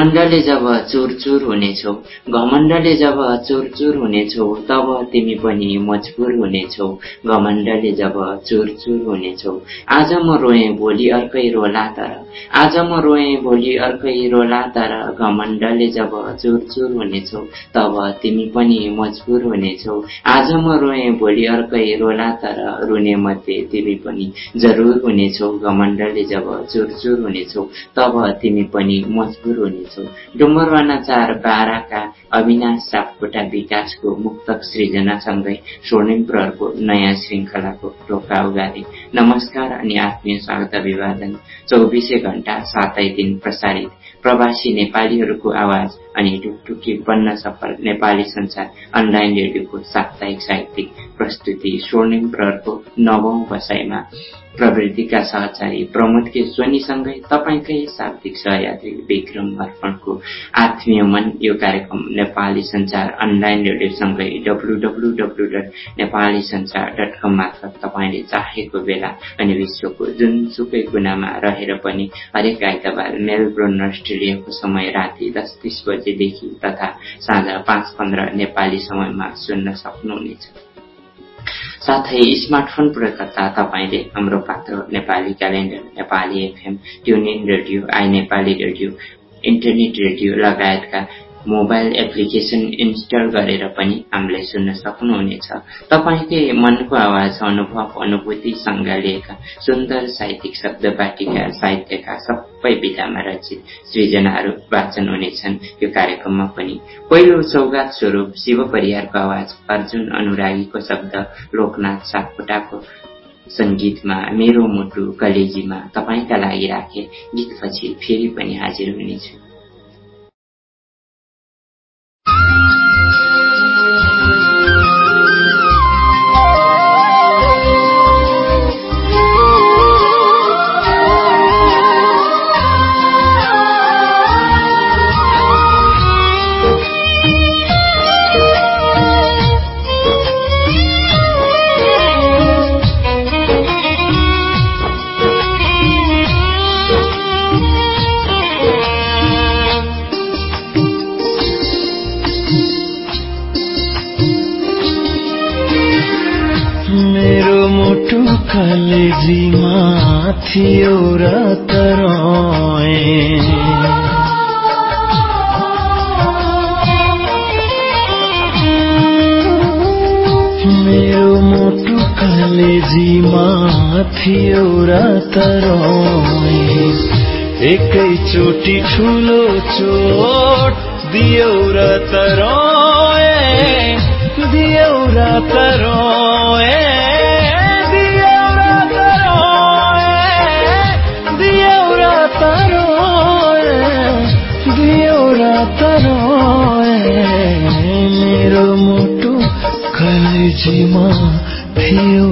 घमण्डले जब चुरचुर हुनेछौ घमण्डले जब चुरचुर हुनेछौ तब तिमी पनि मजबुर हुनेछौ। घमण्डले जब चुरचुर हुनेछौ आज म रोएँ भोलि अर्कै रोला तर। आज म रोएँ भोलि अर्कै रोला तर घमण्डले जब चुरचुर हुनेछौ तब तिमी पनि मजबुर हुनेछौ। आज म रोएँ भोलि अर्कै रोला तर रुने मध्ये तिमी पनि जरुर हुनेछौ। घमण्डले जब चुरचुर हुनेछौ तब तिमी पनि मजबुर हुनेछौ। डुम्बरवाना चार बाह्रका अविनाश सापकोटा विकासको मुक्तक सृजनासँगै स्वर्णिम प्रहरको नयाँ श्रृङ्खलाको टोका उगारे नमस्कार अनि आत्मीय स्वागत अभिवादन। चौबिसै घण्टा सातै दिन प्रसारित प्रवासी नेपालीहरूको आवाज अनि ढुकढुकी बन्न सफल नेपाली संसार अनलाइन रेडियोको साप्ताहिक साहित्यिक प्रस्तुति स्वर्णिम प्रहरको नवौं बसाइमा प्रवृत्तिका सहचारी प्रमोद के सोनीसँगै तपाईँकै शाब्दिक सहयात्री विक्रम अर्पणको आत्मीय मन यो कार्यक्रम Nepali Sanchar online रेडियोसँगै W W W dot Nepali Sanchar dot com मार्फत तपाईँले चाहेको बेला अनि विश्वको जुनसुकै गुनामा रहेर पनि हरेक आइतबार मेलबोर्न अस्ट्रेलियाको समय राति दस तिस बजेदेखि तथा साँझ पाँच पन्ध्र नेपाली समयमा सुन्न सक्नुहुनेछ साथै स्मार्टफोन प्रयोगकर्ता तपाईँले Hamro Patro Nepali calendar Nepali FM TuneIn radio I Nepali radio internet radio लगायतका मोबाइल एप्लिकेसन इन्स्टल गरेर पनि हामीलाई सुन्न सक्नुहुनेछ। तपाईँकै मनको आवाज अनुभव अनुभूति लिएका सुन्दर साहित्यिक शब्द बाटिका साहित्यका सबै विधामा रचित सृजनाहरू वाचन हुनेछन्। यो कार्यक्रममा पनि पहिलो सौगात स्वरूप शिव परिवारको आवाज अर्जुन अनुरागीको शब्द लोकनाथ सापकोटाको सङ्गीतमा मेरो मुटु कलेजीमा तपाईँका लागि राखे। गीतपछि फेरि पनि हाजिर हुनेछु। थियो र तर मेरो मोटु कलेजीमा थियो र तर एकैचोटि ठुलो चोट दियो र तर दियो र तर थियो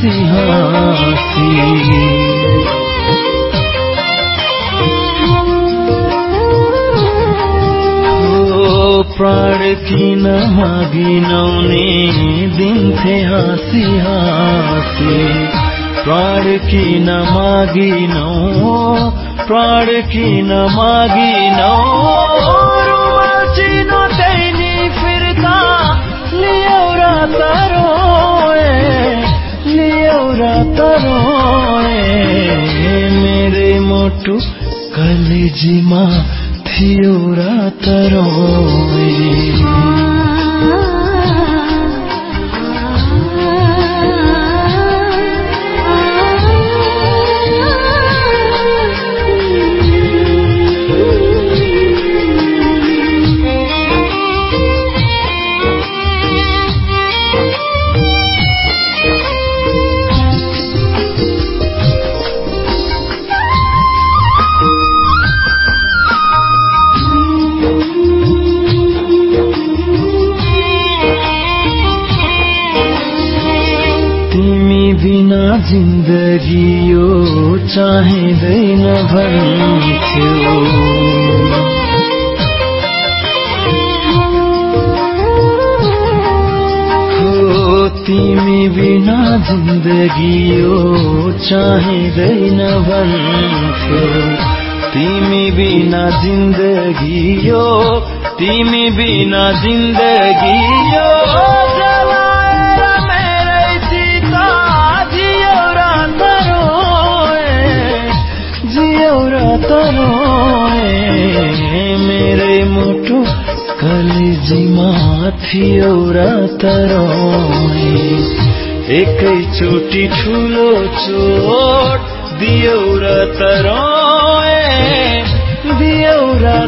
हाँसी हाँसी प्राण किन मागिनौने दिन्थे हाँसी हाँसी। प्राण किन मागिनौ प्राण किन मागिनौ मेरे मोटु कलेजीमा थियो भन्थ्यो तिमी बिना जिन्दगी यो चाहिँदैन भन्थ्यो तिमी बिना जिन्दगी यो तिमी बिना जिन्दगी यो कलेजीमा थियो र तरोए एकैचोटि ठुलो चोट दियो र तरोए दियो र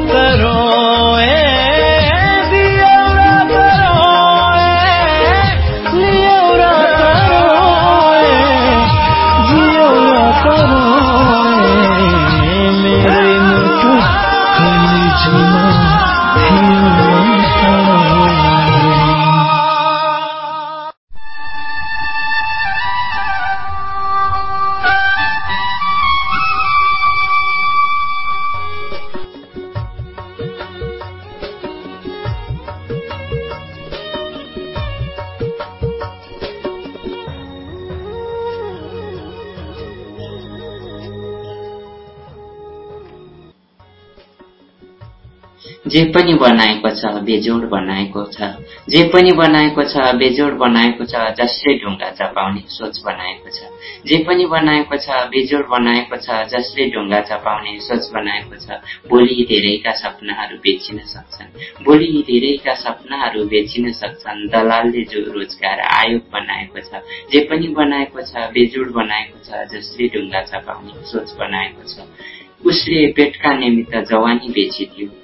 जे पनि बनाएको छ बेजोड बनाएको छ। जे पनि बनाएको छ बेजोड बनाएको छ जसले ढुङ्गा चपाउने सोच बनाएको छ। जे पनि बनाएको छ बेजोड बनाएको छ जसले ढुङ्गा चपाउने सोच बनाएको छ। भोलि धेरैका सपनाहरू बेचिन सक्छन्। भोलि धेरैका सपनाहरू बेचिन सक्छन्। दलालले जो रोजगार आयोग बनाएको छ जे पनि बनाएको छ बेजोड बनाएको छ जसले ढुङ्गा चपाउने सोच बनाएको छ। उसले पेटका निमित्त जवानी बेचिदियो।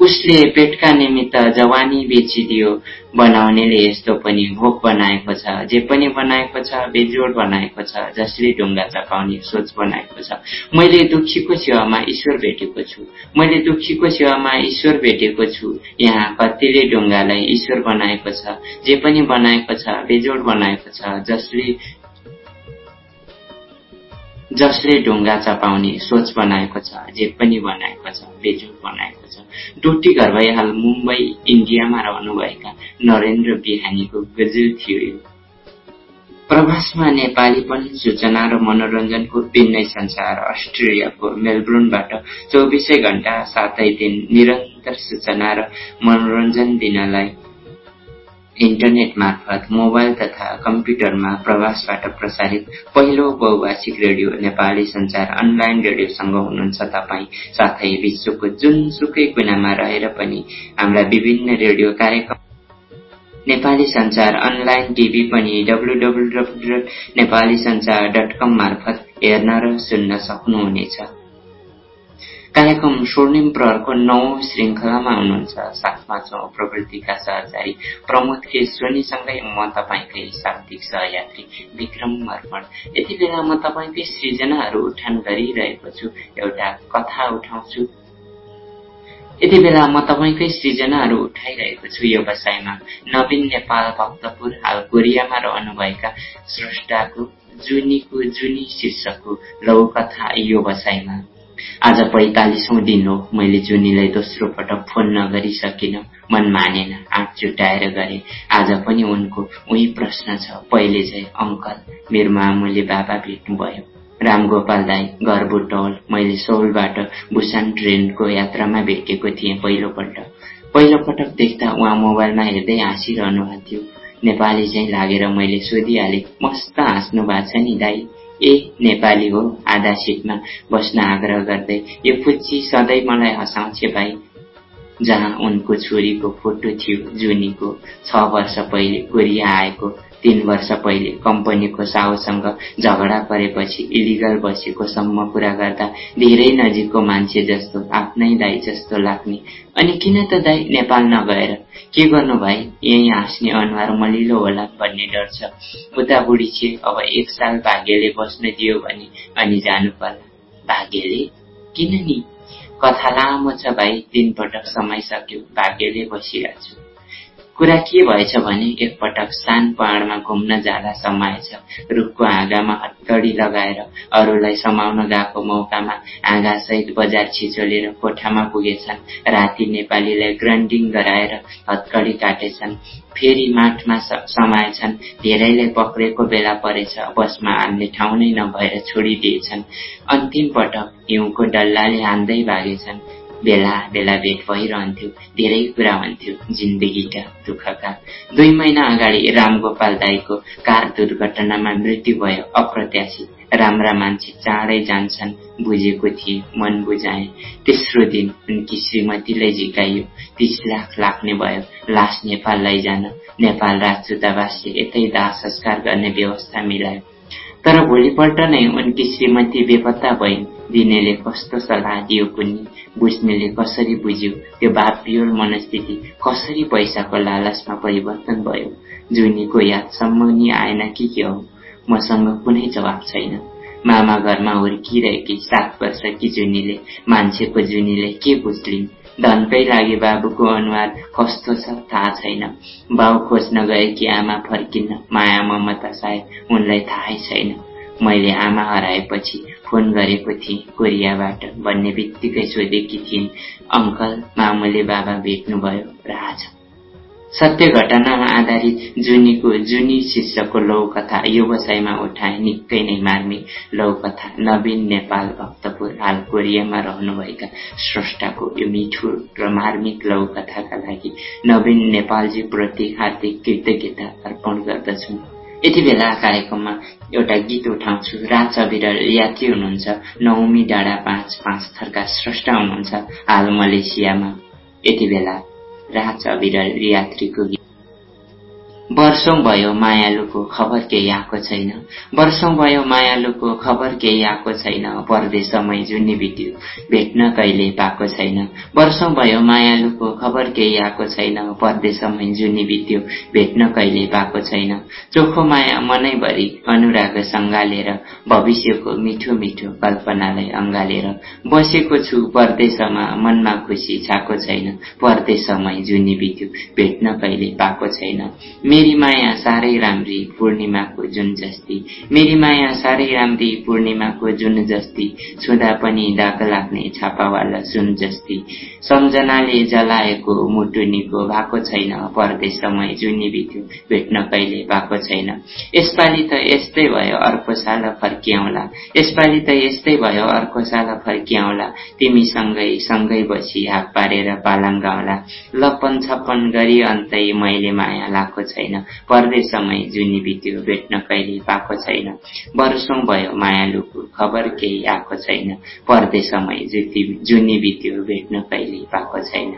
उसले पेटका निमित्त जवानी बेचिदियो। बनाउनेले यस्तो पनि भोक बनाएको छ जे पनि बनाएको छ बेजोड बनाएको छ जसले ढुङ्गा चपाउने सोच बनाएको छ। मैले दुखीको सेवामा ईश्वर भेटेको छु। मैले दुखीको सेवामा ईश्वर भेटेको छु। यहाँ कतिले ढुङ्गालाई ईश्वर बनाएको छ जे पनि बनाएको छ बेजोड बनाएको छ जसले जसले ढुङ्गा चपाउने सोच बनाएको छ जे पनि बनाएको छ बेजोड बनाएको छ। डोटी घर भइहाल मुम्बई इन्डियामा रहनुभएका नरेन्द्र बिहानीको गजल थियो यो। प्रवासमा नेपालीपन सूचना र मनोरञ्जनको भिन्नै संसार अस्ट्रेलियाको मेलबोर्नबाट चौबिसै घण्टा सातै दिन निरन्तर सूचना र मनोरञ्जन दिनलाई इन्टरनेट मार्फत मोबाइल तथा कम्प्युटरमा प्रवासबाट प्रसारित पहिलो बहुभाषिक रेडियो नेपाली संचार अनलाइन रेडियोसँग हुनुहुन्छ तपाईँ। साथै विश्वको जुनसुकै कुनामा रहेर पनि हाम्रा विभिन्न रेडियो कार्यक्रम नेपाली संचार अनलाइन टिभी पनि W W W Nepali Sanchar dot com मार्फत हेर्न र सुन्न सक्नुहुनेछ। कार्यक्रम स्वर्णिम प्रहरको नौ श्रृङ्खलामा हुनुहुन्छ साथमा छौँ प्रवृत्तिका सहचारी प्रमोद के सोनीसँगै म तपाईँकै शाब्दिक सहयात्री विक्रम अर्पण यति बेला म तपाईँकै सृजनाहरू उठान गरिरहेको छु एउटा कथा उठाउँछु। यति बेला म तपाईँकै सृजनाहरू उठाइरहेको छु यो बसाइमा। नवीन नेपाल भक्तपुर हाल कोरियामा रहनुभएका स्रष्टाको जुनीको जुनी शीर्षकको लौकथा यो बसाइमा। आज पैतालिसौँ दिन हो। मैले जुनीलाई दोस्रो पटक फोन नगरी मन मानेन आँट जुटाएर गरे। आज पनि उनको उही प्रश्न छ। पहिले चाहिँ अङ्कल मेरो मामुले बाबा भेट्नुभयो। रामगोपाल दाई घर मैले सौलबाट बुसान ट्रेनको यात्रामा भेटेको थिएँ पहिलोपल्ट। पहिलोपटक देख्दा उहाँ मोबाइलमा हेर्दै हाँसिरहनु भएको थियो नेपाली चाहिँ लागेर मैले सोधिहालेँ मस्त हाँस्नु भएको छ नि दाई। ए नेपाली हो आधा सिटमा बस्न आग्रह गर्दै यो पुच्ची सधैँ मलाई हँसाउँछ भाइ। जहाँ उनको छोरीको फोटो थियो जुनीको छ वर्ष पहिले कोरिया आएको तीन वर्ष पहिले कम्पनीको साहुसँग झगडा परेपछि इलिगल बसेको सम्म कुरा गर्दा धेरै नजिकको मान्छे जस्तो आफ्नै दाई जस्तो लाग्ने। अनि किन त दाई नेपाल नगएर के गर्नु भाइ? यही हाँस्ने अनुहार मलिलो होला भन्ने डर छ। उता बुढी अब एक साल भाग्यले बस्न दियो भने अनि जानु पर्ला। भाग्यले? किन नि कथा लामो छ भाइ तीन पटक समय सक्यो भाग्यले बसिरहेको छु। कुरा के भएछ भने एकपटक सान पहाडमा घुम्न जाँदा समाएछ रुखको हाँगामा हत्तडी लगाएर अरूलाई समाउन गएको मौकामा हाँगासहित बजार छिचोलेर कोठामा पुगेछन्। राति नेपालीलाई ग्रान्डिङ गराएर हत्कडी काटेछन्। फेरि माठमा समाएछन् धेरैले पक्रेको बेला परेछ। बसमा हान्ने ठाउँ नै नभएर छोडिदिएछन्। अन्तिम पटक हिउँको डल्लाले हान्दै भागेछन्। बेला बेला भेट भइरहन्थ्यो धेरै कुरा हुन्थ्यो जिन्दगीका दुःखका। दुई महिना अगाडि रामगोपाल दाईको कार दुर्घटनामा मृत्यु भयो अप्रत्याशित। राम्रा मान्छे चाँडै जान्छन् बुझेको थिए मन बुझाए। तेस्रो दिन उनकी श्रीमतीलाई झिकाइयो तिस लाख लाग्ने भयो लास नेपाल लैजान। नेपाल राजदूतावासले यतै दाह संस्कार गर्ने व्यवस्था मिलायो। तर भोलिपल्ट नै उनकी श्रीमती बेपत्ता भइन्। दिनेले कस्तो सल्लाह दियो कुन्नी? बुझ्नेले कसरी बुझ्यो? त्यो बापियोल मनस्थिति कसरी पैसाको लालचमा परिवर्तन भयो? जुनीको यादसम्म नि आएन कि के हो? मसँग कुनै जवाब छैन। मामा घरमा हुर्किरहेकी सात वर्षकी जुनीले मान्छेको जुनीले के बुझ्लिन्? धनकै लागि बाबुको अनुहार कस्तो छ थाहा छैन। बाउ खोज्न गएकी आमा फर्किन्न माया ममता सायद उनलाई थाहै छैन। मैले आमा हराएपछि फोन गरेको थिएँ। कोरियाबाट भन्ने बित्तिकै सोधेकी थिइन् अङ्कल मामुले बाबा भेट्नुभयो र आज। सत्य घटनामा आधारित जुनीको जुनी शीर्षकको लौकथा व्यवसायमा उठाए निकै नै मार्मिक लौकथा नवीन नेपाल भक्तपुर हाल कोरियामा रहनुभएका स्रष्टाको यो मिठो र मार्मिक लौकथाका लागि नवीन नेपालजी प्रति हार्दिक कृतज्ञता अर्पण गर्दछु। यति बेला कार्यक्रममा एउटा गीत उठाउँछु। राज अविरल यात्री हुनुहुन्छ। नौमी डाँडा पाँच पाँच थरका स्रष्टा हुनुहुन्छ। हाल मलेसियामा। यति बेला राज अविरल यात्रीको गीत वर्षौं भयो मायालुको खबर केही आएको छैन। वर्षौं भयो मायालुको खबर केही आएको छैन। परदेशमै जुनी बित्यो। भेट्न कहिले पाएको छैन। वर्षौं भयो मायालुको खबर केही आएको छैन। परदेशमै जुनी बित्यो। भेट्न कहिले पाएको छैन। चोखो माया मनैभरि अनुराग सङ्गालेर भविष्यको मिठो मिठो कल्पनालाई अङ्गालेर बसेको छु। परदेशमा मनमा खुसी छाएको छैन। परदेशमै जुनी बित्यो। भेट्न कहिले पाएको छैन। मेरी माया साह्रै राम्री पूर्णिमाको जुन जस्ती। मेरी माया साह्रै राम्री पूर्णिमाको जुन जस्ती। छुँदा पनि दाग लाग्ने छापावाला सुन जस्ती। सम्झनाले जलाएको मुटुनीको भएको छैन। परदेश समय जुनी बित्यो भेट्न कहिले पाएको छैन। यसपालि त यस्तै भयो अर्को साल फर्किआउला। यसपालि त यस्तै भयो अर्को साल फर्किआउला। तिमीसँगै सँगै बसी हात पारेर पालाङ गाउँला लप्पन छप्पन गरी अन्तै मैले माया लाएको छैन। छैन। परदेश समय जुनी बित्यो भेट्न कहिले पाएको छैन। वर्षौं भयो मायालुको खबर केही आएको छैन। परदेश समय जुनी बित्यो भेट्न कहिले पाएको छैन।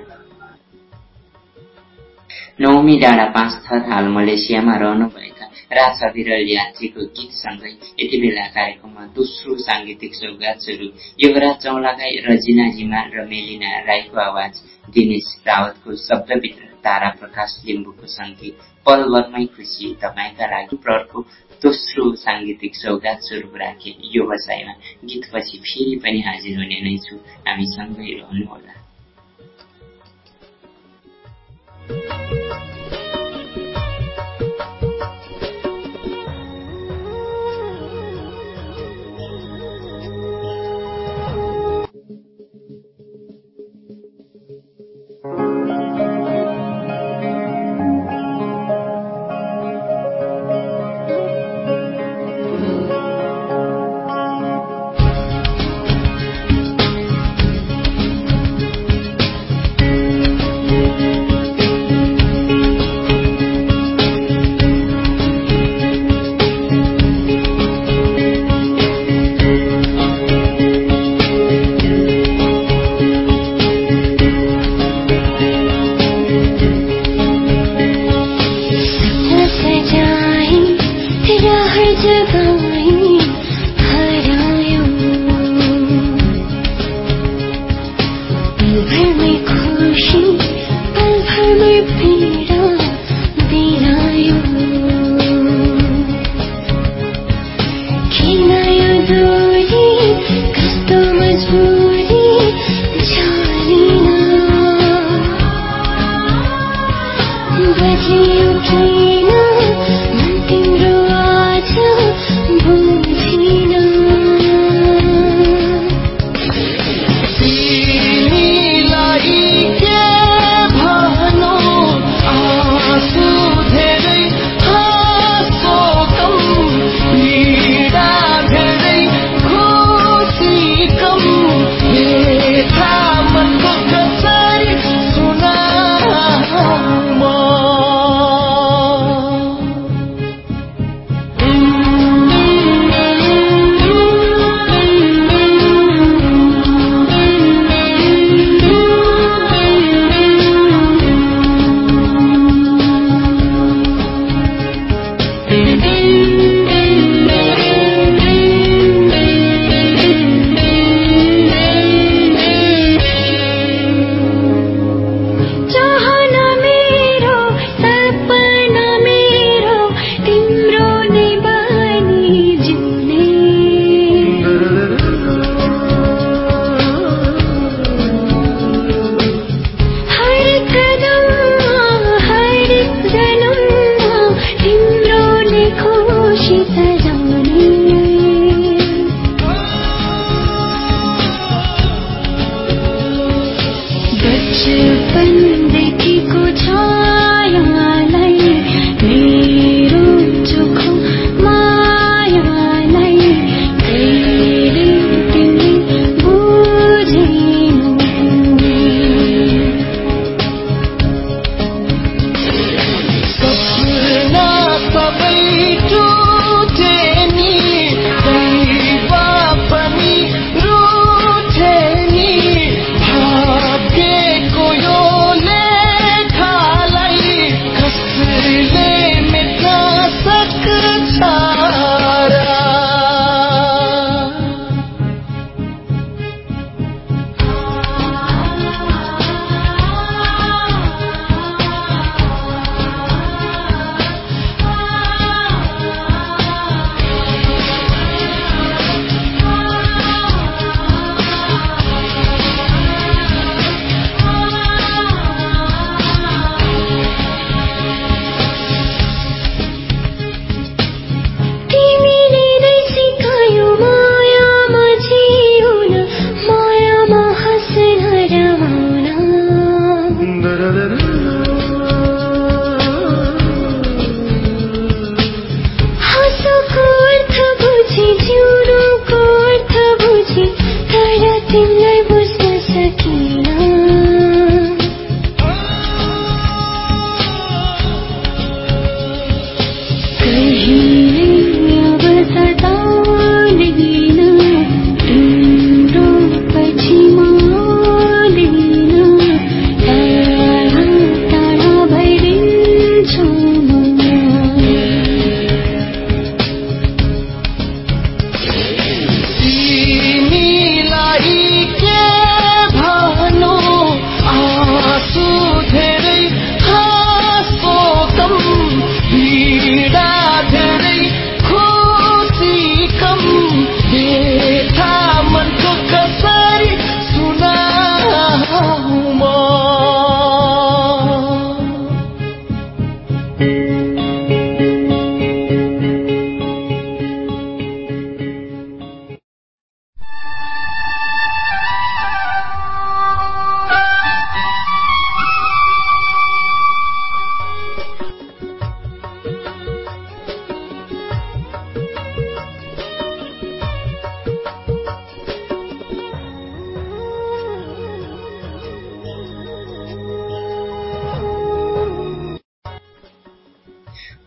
नौमी डाँडा पाँच थर हाल मलेसियामा रहनुभएका राज अविरल यात्रीको गीतसँगै यति बेला कार्यक्रममा दोस्रो साङ्गीतिक सौगात सुरु। युवराज चौलागाई रजिना जिमाल र मेलिना राईको आवाज दिनेश रावतको शब्दभित्र। तारा प्रकाश लिम्बूको सङ्गीत पलभरमै खुसी तपाईँका लागि प्रहरको दोस्रो साङ्गीतिक सौगात स्वरूप राखे यो बसाइमा। गीतपछि फेरि पनि हाजिर हुने नै छु। हामी सँगै रहनुहोला।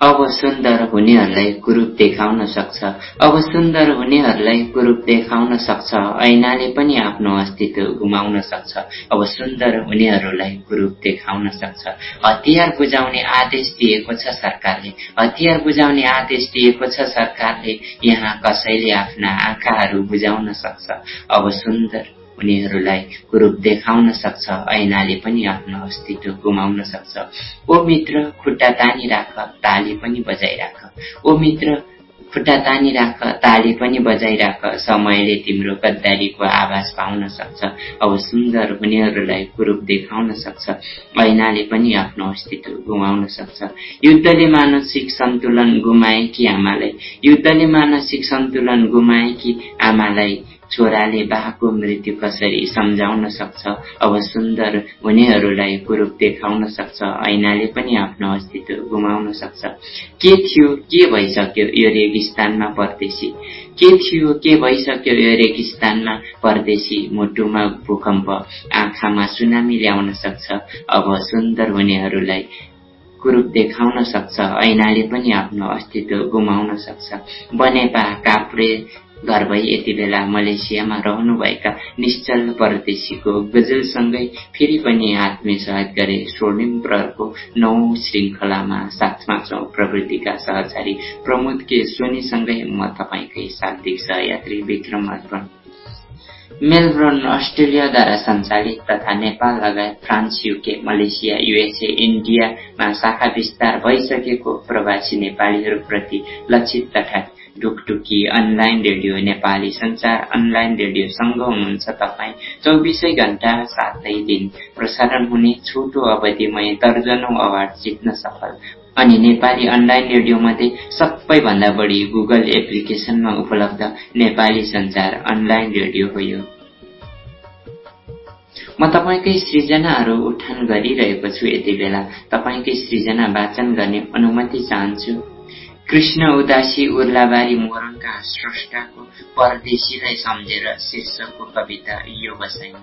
अब सुन्दर हुनेहरूलाई कुरूप देखाउन सक्छ। अब सुन्दर हुनेहरूलाई कुरूप देखाउन सक्छ। ऐनाले पनि आफ्नो अस्तित्व गुमाउन सक्छ। अब सुन्दर हुनेहरूलाई कुरूप देखाउन सक्छ। हतियार बुझाउने आदेश दिएको छ सरकारले। हतियार बुझाउने आदेश दिएको छ सरकारले। यहाँ कसैले आफ्ना आँखाहरू बुझाउन सक्छ। अब सुन्दर उनीहरूलाई कुरूप देखाउन सक्छ ऐनाले पनि आफ्नो अस्तित्व गुमाउन सक्छ। ओ मित्र खुट्टा तानी राख ताली पनि बजाइराख ओ मित्र खुट्टा तानिराख ताली पनि बजाइराख समयले तिम्रो गद्दारीको आवाज पाउन सक्छ। अब सुन्दर हुनेहरूलाई कुरूप देखाउन सक्छ। ऐनाले पनि आफ्नो अस्तित्व गुमाउन सक्छ। युद्धले मानसिक सन्तुलन गुमाएकी आमालाई। युद्धले मानसिक सन्तुलन गुमाएकी आमालाई छोराले बाको मृत्यु कसरी सम्झाउन सक्छ अब सुन्दर हुनेहरूलाई कुरूप देखाउन सक्छ ऐनाले पनि आफ्नो अस्तित्व गुमाउन सक्छ। के थियो के भइसक्यो यो रेगिस्तानमा परदेशी? के थियो के भइसक्यो यो रेगिस्तानमा परदेशी मुटुमा भूकम्प? आँखामा सुनामी ल्याउन सक्छ अब सुन्दर हुनेहरूलाई कुरूप देखाउन सक्छ ऐनाले पनि आफ्नो अस्तित्व गुमाउन सक्छ। बनेपा काप्रे घर भई यति बेला मलेसियामा रहनुभएका निश्चल परदेशीको गजलसँगै फेरि पनि आत्मीयसहज गरे स्वर्णिम प्रहरको नौ श्रृङ्खलामा साथमा छौँ प्रवृत्तिका सहचारी प्रमोद के सोनीसँगै म तपाईँकै शाब्दिक सहयात्री विक्रम अर्पण। मेलबर्न अस्ट्रेलियाद्वारा सञ्चालित तथा नेपाल लगायत फ्रान्स युके मलेसिया युएसए इन्डियामा शाखा विस्तार भइसकेको प्रवासी नेपालीहरूप्रति लक्षित तथा Dhukdhuki online radio Nepali Sanchar online रेडियोसँग हुनुहुन्छ तपाईँ। चौबिसै घण्टा सातै दिन। प्रसारण हुने छोटो अवधिमै दर्जनौ अवार्ड जित्न सफल। अनि नेपाली अनलाइन रेडियो मध्ये सबैभन्दा बढी गुगल एप्लिकेसनमा उपलब्ध नेपाली संचार अनलाइन रेडियो हो यो। म तपाईँकै सृजनाहरू उठान गरिरहेको छु यति बेला। तपाईँकै सृजना वाचन गर्ने अनुमति चाहन्छु। कृष्ण उदासी उर्लाबारी मोरङका स्रष्टाको परदेशीलाई सम्झेर शीर्षकको कविता यो बसाइन्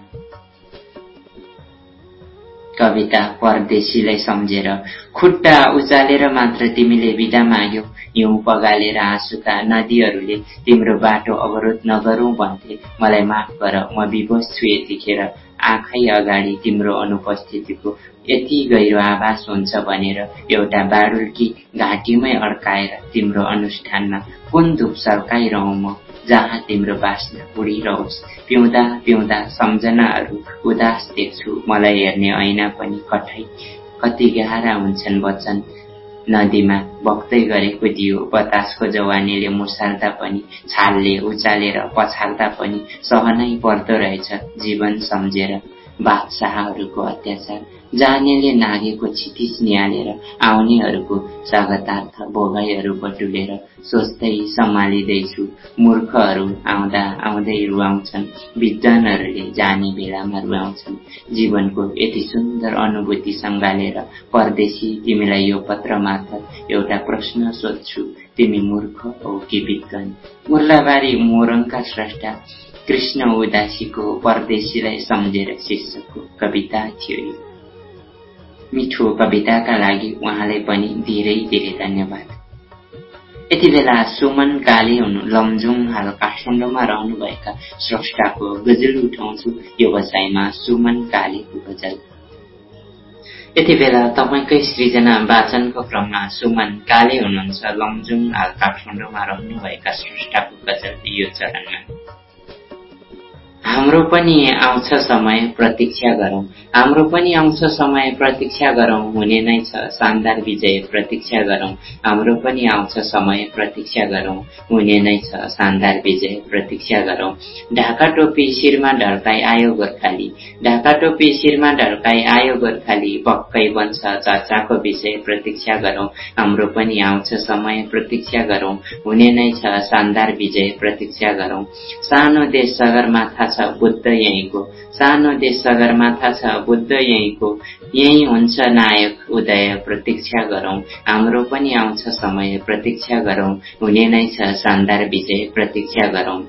कविता परदेशीलाई सम्झेर खुट्टा उचालेर मात्र तिमीले बिदा माग्यौ हिउँ पगालेर आँसुका नदीहरूले तिम्रो बाटो अवरोध नगरौँ भन्थे मलाई माफ गर म विवश छु यतिखेर। आँखै अगाडि तिम्रो अनुपस्थितिको यति गहिरो आभास हुन्छ भनेर एउटा बाडुल्की घाँटीमै अड्काएर तिम्रो अनुष्ठानमा कुन धुप सर्काइरहँ म जहाँ तिम्रो बासना उडिरहोस्। पिउँदा पिउँदा सम्झनाहरू उदास देख्छु। मलाई हेर्ने ऐना पनि कठै कति गहरा हुन्छन् वचन नदीमा बग्दै गरेको दियो। बतासको जवानीले मुसार्दा पनि छालले उचालेर पछाल्दा पनि सहनै पर्दो रहेछ जीवन सम्झेर। बादशाहहरूको अत्याचार जानेले नागेको क्षितिज निहालेर आउनेहरूको स्वागतार्थ भोगाईहरू बटुलेर सोच्दै सम्हालिँदैछु। मूर्खहरू आउँदा आउँदै रुवाउँछन् विद्वानहरूले जाने बेलामा रुवाउँछन्। जीवनको यति सुन्दर अनुभूति सङ्घालेर परदेशी तिमीलाई यो पत्र मार्फत एउटा प्रश्न सोध्छु। तिमी मूर्ख हो कि विद्वान? उर्लाबारी मोरङका स्रष्टा कृष्ण उदासीको परदेशीलाई सम्झेर शीर्षकको कविता थियो मिठो कविताका लागि उहाँलाई पनि धेरै धेरै धन्यवाद। यति बेला सुमन काले हुनु लमजुङ हाल काठमाडौँमा रहनुभएका स्रष्टाको गजल उठाउँछु यो बसाइमा सुमन कालेको गजल। यति बेला तपाईँकै सृजना वाचनको क्रममा सुमन काले हुनुहुन्छ लमजुङ हाल काठमाडौँमा रहनुभएका स्रष्टाको गजल यो चरणमा। हाम्रो पनि आउँछ समय प्रतीक्षा गरौँ। हाम्रो पनि आउँछ समय प्रतीक्षा गरौँ। हुने नै छ। शानदार विजय प्रतीक्षा गरौँ। हाम्रो पनि आउँछ समय प्रतीक्षा गरौँ। हुने नै छ। शानदार विजय प्रतीक्षा गरौँ। ढाका टोपी शिरमा ढल्काई आयो गोर्खाली। ढाका टोपी शिरमा ढल्काई आयो गोर्खाली। पक्कै बन्छ चर्चाको विषय प्रतीक्षा गरौँ। हाम्रो पनि आउँछ समय प्रतीक्षा गरौँ। हुने नै छ। शानदार विजय प्रतीक्षा गरौँ। सानो देश सगरमाथा छ बुद्ध यहीँको। सानो देश सगरमाथा छ बुद्ध यहीँको। यही हुन्छ नायक उदय प्रतीक्षा गरौँ। हाम्रो पनि आउँछ समय प्रतीक्षा गरौँ। हुने नै छ शानदार विजय प्रतीक्षा गरौँ।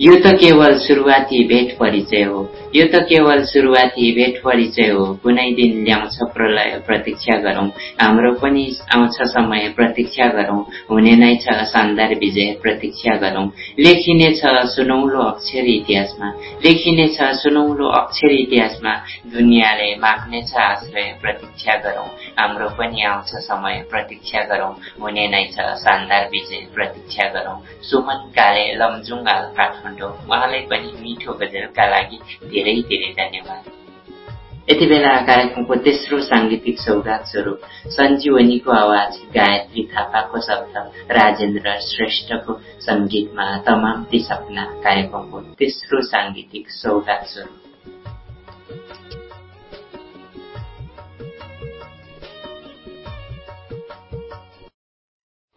यो त केवल सुरुवाती भेट परिचय हो। यो त केवल सुरुवाती भेट परिचय हो। कुनै दिन ल्याउँछ प्रलय प्रतीक्षा गरौँ। हाम्रो पनि आउँछ समय प्रतीक्षा गरौँ। हुने नै छ शानदार विजय प्रतीक्षा गरौँ। लेखिनेछ सुनौलो अक्षर इतिहासमा। लेखिनेछ सुनौलो अक्षर इतिहासमा। दुनियाँले माग्नेछ आश्रय प्रतीक्षा गरौँ। हाम्रो पनि आउँछ समय प्रतीक्षा गरौँ हुने नै छ शानदार विजय प्रतीक्षा गरौँ सुमन काले लमजुङ काठमाडौँ उहाँलाई पनि मिठो गजलका लागि धेरै धेरै धन्यवाद। यति बेला कार्यक्रमको तेस्रो साङ्गीतिक सौगात स्वरूप सञ्जीवनीको आवाज गायत्री थापाको शब्द राजेन्द्र श्रेष्ठको सङ्गीतमा तमाम ती सपना कार्यक्रमको तेस्रो साङ्गीतिक सौगात स्वरूप।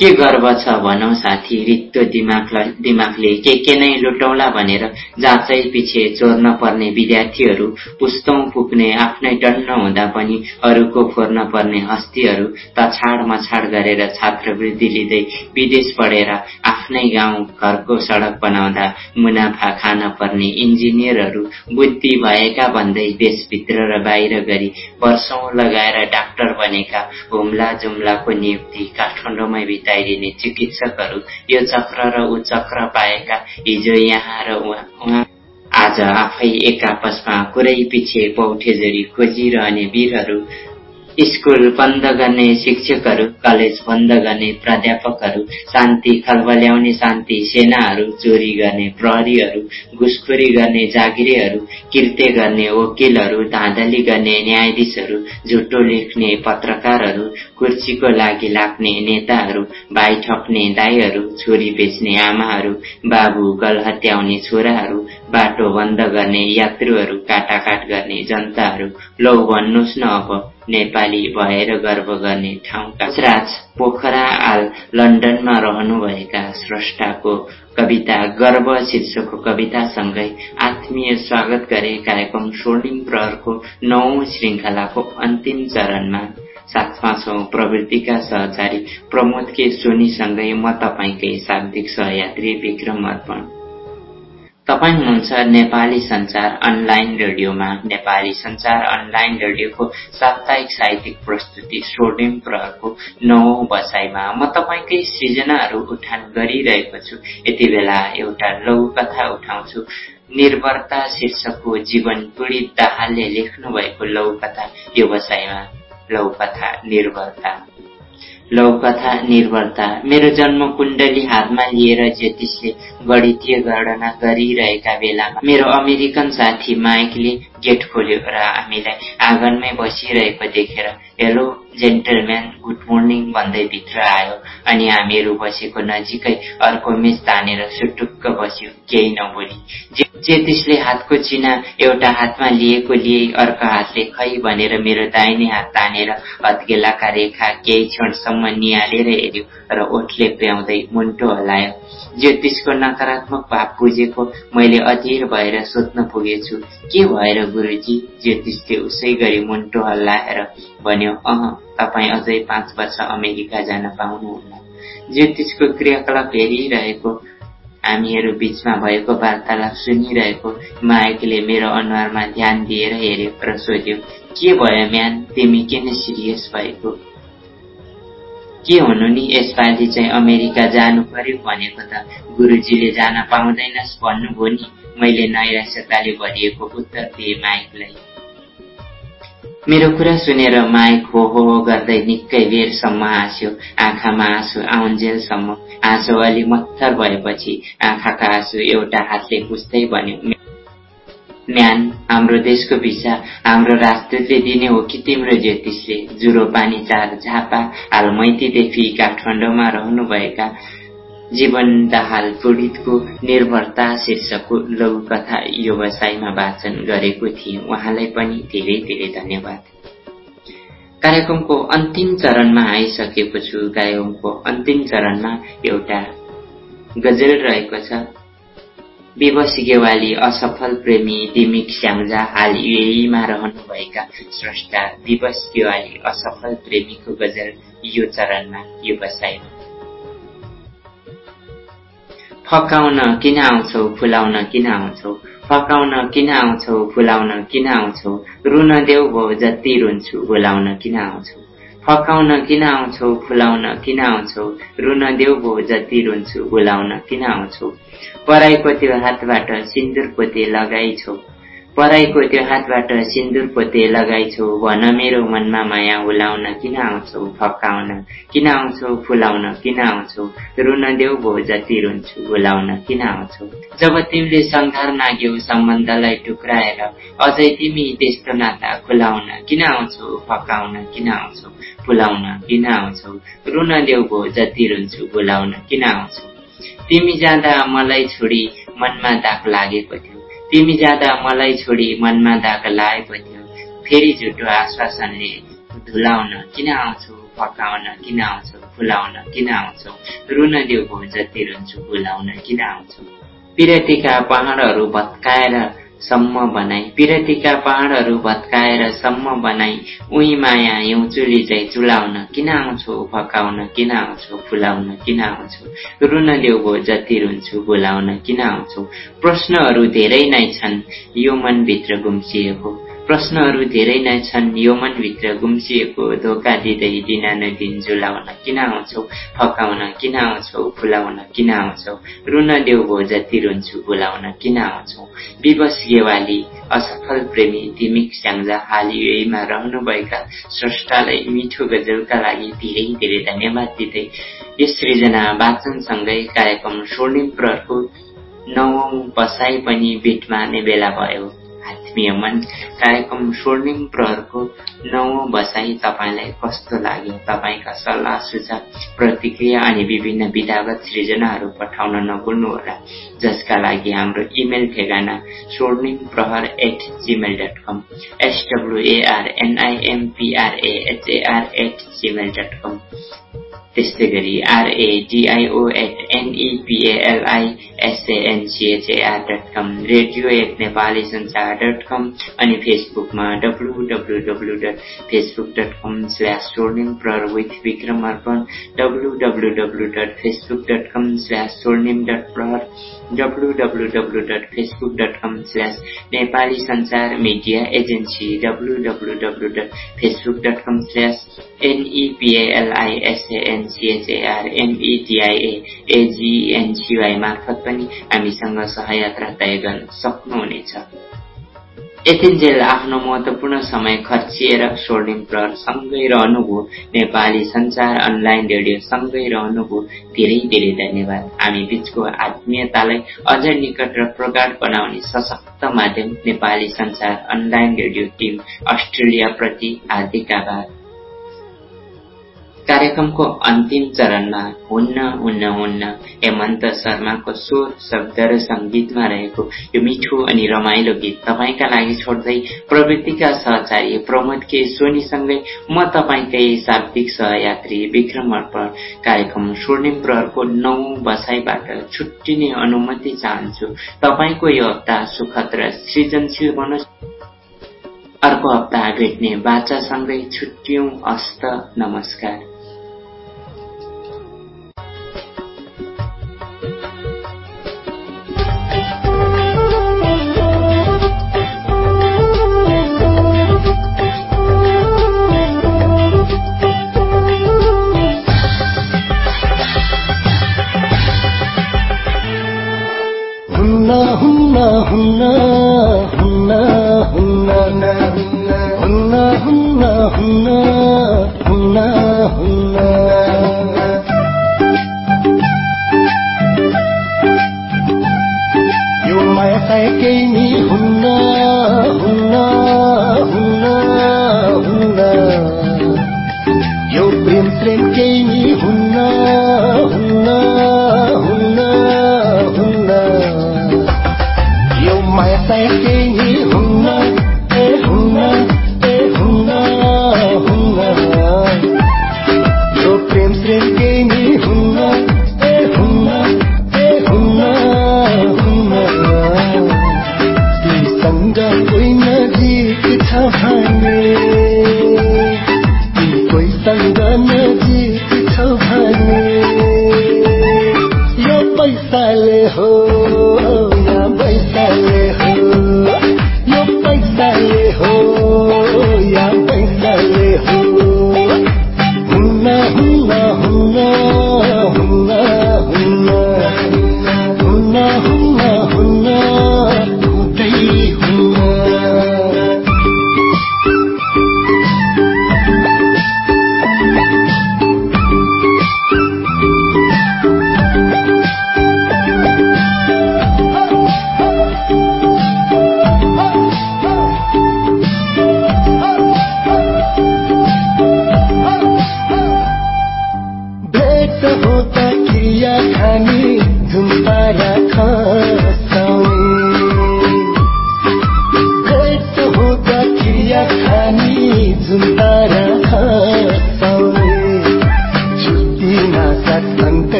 के गर्व छ भनौ साथी? रित्तो दिमागलाई दिमागले के के नै लुटौला भनेर जाँचै पछि चोर्न पर्ने विद्यार्थीहरू पुस्तौं पुग्ने आफ्नै टन्न हुँदा पनि अरूको फोर्न पर्ने हस्तीहरू तछाड मछाड गरेर छात्रवृत्ति लिँदै विदेश पढेर आफ्नै गाउँ घरको सडक बनाउँदा मुनाफा खान पर्ने इन्जिनियरहरू बुद्धि भएका भन्दै देशभित्र र बाहिर गरी वर्षौं लगाएर डाक्टर बनेका हुम्ला जुम्लाको नियुक्ति काठमाडौँमै बिताइदिने चिकित्सकहरू यो चक्र र ऊ चक्र पाएका हिजो यहाँ र उहाँ आज आफै एक आपसमा कुरै पछि पौठेजरी खोजिरहने वीरहरू स्कुल बन्द गर्ने शिक्षकहरू कलेज बन्द गर्ने प्राध्यापकहरू शान्ति खलबल्याउने शान्ति सेनाहरू चोरी गर्ने प्रहरीहरू घुसखोरी गर्ने जागिरेहरू कृत्य गर्ने वकिलहरू धाँधली गर्ने न्यायाधीशहरू झुटो लेख्ने पत्रकारहरू कुर्सीको लागि लाग्ने नेताहरू भाइ ठप्ने दाईहरू छोरी बेच्ने आमाहरू बाबु गल हत्याउने छोराहरू बाटो बन्द गर्ने यात्रुहरू काटाकाट गर्ने जनताहरू लौ भन्नुहोस् न अब। नेपाली भएर गर्व गर्ने ठाउँका राज पोखरा आल लन्डनमा रहनुभएका स्रष्टाको कविता गर्व शीर्षकको कवितासँगै आत्मीय स्वागत गरे कार्यक्रम स्वर्णिम प्रहरको नौ श्रृङ्खलाको अन्तिम चरणमा साथमा छौँ प्रवृत्तिका सहचारी प्रमोद के सोनीसँगै म तपाईँकै शाब्दिक सहयात्री विक्रम अर्पण। तपाईँ हुनुहुन्छ नेपाली संचार अनलाइन रेडियोमा। नेपाली संचार अनलाइन रेडियोको साप्ताहिक साहित्यिक प्रस्तुति स्वर्णिम प्रहरको नौ बसाइमा। म तपाईँकै सृजनाहरू उठान गरिरहेको छु। यति बेला एउटा लघु कथा उठाउँछु। निर्भरता शीर्षकको जीवन पीडित दाहालले लेख्नु भएको लघु कथा यो बसाइमा। लघु कथा निर्भरता। लौकथा निर्भरता मेरो जन्म कुण्डली हातमा लिएर ज्योतिषले गणितीय गणना गरिरहेका बेलामा मेरो अमेरिकन साथी माइकले गेट खोल्यो र हामीलाई आँगनमै बसिरहेको देखेर हेलो जेन्टलम्यान गुड मर्निङ भन्दै भित्र आयो अनि हामीहरू बसेको नजिकै अर्को मेच तानेर सुटुक्क बस्यो केही नबोली। जेतिसले हातको चिना एउटा हातमा लिएको लिए अर्को हातले खै भनेर मेरो दाहिने हात तानेर हत्केलाका रेखा केही क्षणसम्म निहालेर हेऱ्यो र ओठले प्याउँदै मुन्टो हलायो। ज्योतिषको नकारात्मक भाव बुझेको मैले अधीर भएर सोध्न पुगेछु के भएर गुरुजी ज्योतिषले उसै गरी मुन्टो हल्लाएर भन्यो अह तपाईँ अझै पाँच वर्ष अमेरिका जान पाउनुहुन्न। ज्योतिषको क्रियाकलाप हेरिरहेको हामीहरू बिचमा भएको वार्तालाप सुनिरहेको मायकले मेरो अनुहारमा ध्यान दिएर हेऱ्यो र सोध्यो के भयो म्यान? तिमी किन सिरियस भएको? के हुनु नि यसपालि चाहिँ अमेरिका जानु पर्यो भनेको त गुरुजीले जान पाउँदैनस् भन्नुभयो नि? मैले नैराश्यताले भरिएको उत्तर दिएँ माइकलाई। मेरो कुरा सुनेर माइक हो हो गर्दै निकै बेरसम्म हाँस्यो। आँखामा आँसु आउन्जेलसम्म। आँसु अलि मत्थर भएपछि आँखाका आँसु एउटा हातले पुस्दै भन्यो म्यान हाम्रो देशको भिसा हाम्रो राजदूतले दिने हो कि तिम्रो ज्योतिषले? जुरो पानी चार झापा हाल मैतीदेखि काठमाडौँमा रहनुभएका जीवन दाहाल पीडितको निर्भरता शीर्षकको लघु कथा व्यवसायमा वाचन गरेको थिएँ। उहाँलाई पनि धेरै धेरै धन्यवाद। कार्यक्रमको अन्तिम चरणमा आइसकेको छु। कार्यक्रमको अन्तिम चरणमा एउटा गजल रहेको छ। विवश गेवाली असफल प्रेमी दिमिक स्याङ्जा हाल युएईमा रहनुभएका स्रष्टा विवश गेवाली असफल प्रेमीको गजल यो चरणमा यो बसाइमा फकाउन किन आउँछौ फुलाउन किन आउँछौ फकाउन किन आउँछौ फुलाउन किन आउँछौ रुन देऊ भो जति रुन्छु बोलाउन किन आउँछौ फकाउन किन आउँछौ फुलाउन किन आउँछौ रुन देऊ भो जति रुन्छु बोलाउन किन आउँछौ पराईको त्यो हातबाट सिन्दुर पोते लगाइछौ पराईको त्यो हातबाट सिन्दुर पोते लगाइछौ भन मेरो मनमा माया उलाउन किन आउँछौ फकाउन किन आउँछौ फुलाउन किन आउँछौ? रुन देऊ भो जति रुन्छु बोलाउन किन आउँछौ? जब तिमीले सङ्घार नाग्यौ सम्बन्धलाई टुक्राएर अझै तिमी त्यस्तो नाता खुलाउन किन आउँछौ फकाउन किन आउँछौ फुलाउन किन आउँछौ? रुन देऊ भो जति रुन्छु बोलाउन किन आउँछौ? तिमी जाँदा मलाई छोडी मनमा दाग लागेको थियो। तिमी जाँदा मलाई छोडी मनमा दाग लागेको थियो। फेरि झुटो आश्वासनले धुलाउन किन आउँछु फकाउन किन आउँछौ फुलाउन किन आउँछौ? रुन देऊ जति रुन्छु भुलाउन किन आउँछौ? पिरतीका पहाडहरू भत्काएर सम्म बनाई। पिरतीका पहाडहरू भत्काएर सम्म बनाई। उही माया हिउँचुली चाहिँ चुलाउन किन आउँछौ फकाउन किन आउँछौ फुलाउन किन आउँछौ रुन भो जति रुन्छु बोलाउन किन आउँछौ? प्रश्नहरू धेरै नै छन्। यो मनभित्र गुम्सिएको प्रश्नहरू धेरै नै छन्। यो मनभित्र गुम्सिएको धोका दिँदै दिन न दिन जुलाउन किन आउँछौ फकाउन किन आउँछौ फुलाउन किन आउँछौ रुन देऊ भो जति रुन्छु बोलाउन किन आउँछौ? विवश गेवाली असफल प्रेमी तिमिक स्याङ्जा हाल युएमा रहनुभएका स्रष्टालाई मिठो गजलका लागि धेरै धेरै धन्यवाद दिँदै यस सृजना वाचनसँगै कार्यक्रम स्वर्णिम प्रहरको नवौं बसाई पनि बिट मार्ने बेला भयो। आत्मीय मन कार्यक्रम स्वर्णिम प्रहरको नौ बसाई तपाईँलाई कस्तो लाग्यो? तपाईँका सल्लाह सुझाव प्रतिक्रिया अनि विभिन्न विधागत सृजनाहरू पठाउन नभुल्नुहोला जसका लागि हाम्रो इमेल ठेगाना स्वर्णिम प्रहर at Gmail dot com एसडब्लुएआरएनआइएमपिआरएचएआर at Gmail dot कम त्यस्तै गरी आरएडिआइओ at एनइपिएलआई dot com radio at Nepali संसार डट कम अनि फेसबुकमा W W W dot Facebook dot com slash स्वर्णिम प्रर विक्रम अर्पण W W W dot Facebook dot com slash स्वर्णिम डट प्रहर। Com slash Nepali media agency एमइटिआइए एजिएनसिवाई मार्फत पनि हामीसँग सहयात्रा तय गर्न सक्नुहुनेछ यतिन्जेल आफ्नो महत्वपूर्ण समय खर्चिएर स्वर्णिम प्रहर सँगै रहनुभयो। नेपाली संचार अनलाइन रेडियो सँगै रहनुभयो। धेरै धेरै धन्यवाद। हामी बीचको आत्मीयतालाई अझ निकट र प्रगाढ बनाउने सशक्त माध्यम Nepali Sanchar online radio team Australia प्रति हार्दिक आभार। कार्यक्रमको अन्तिम चरणमा हुन्न हुन्न हुन्न हेमन्त शर्माको स्वर शब्द र सङ्गीतमा रहेको यो मिठो अनि रमाइलो गीत तपाईँका लागि छोड्दै प्रवृत्तिका सहचारी प्रमोद के सोनीसँगै म तपाईँकै शाब्दिक सहयात्री विक्रम अर्पण कार्यक्रम स्वर्णिम प्रहरको नौ बसाइबाट छुट्टिने अनुमति चाहन्छु। तपाईँको यो हप्ता सुखद र सृजनशील बनोस्। अर्को हप्ता भेट्ने बाचासँगै छुट्टियौं। अस्त नमस्कार।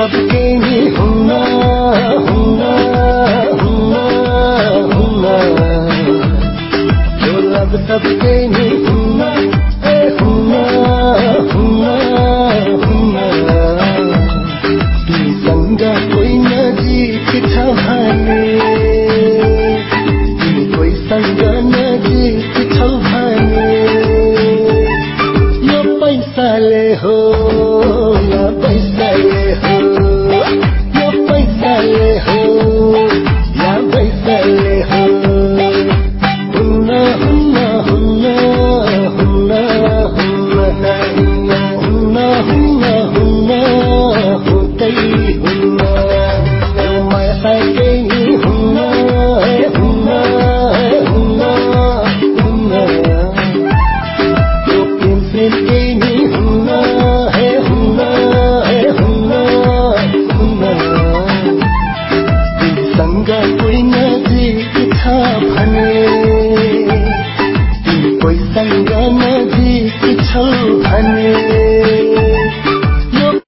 सबके लिए हुना हुना हुना हुना जो लब सबके लिए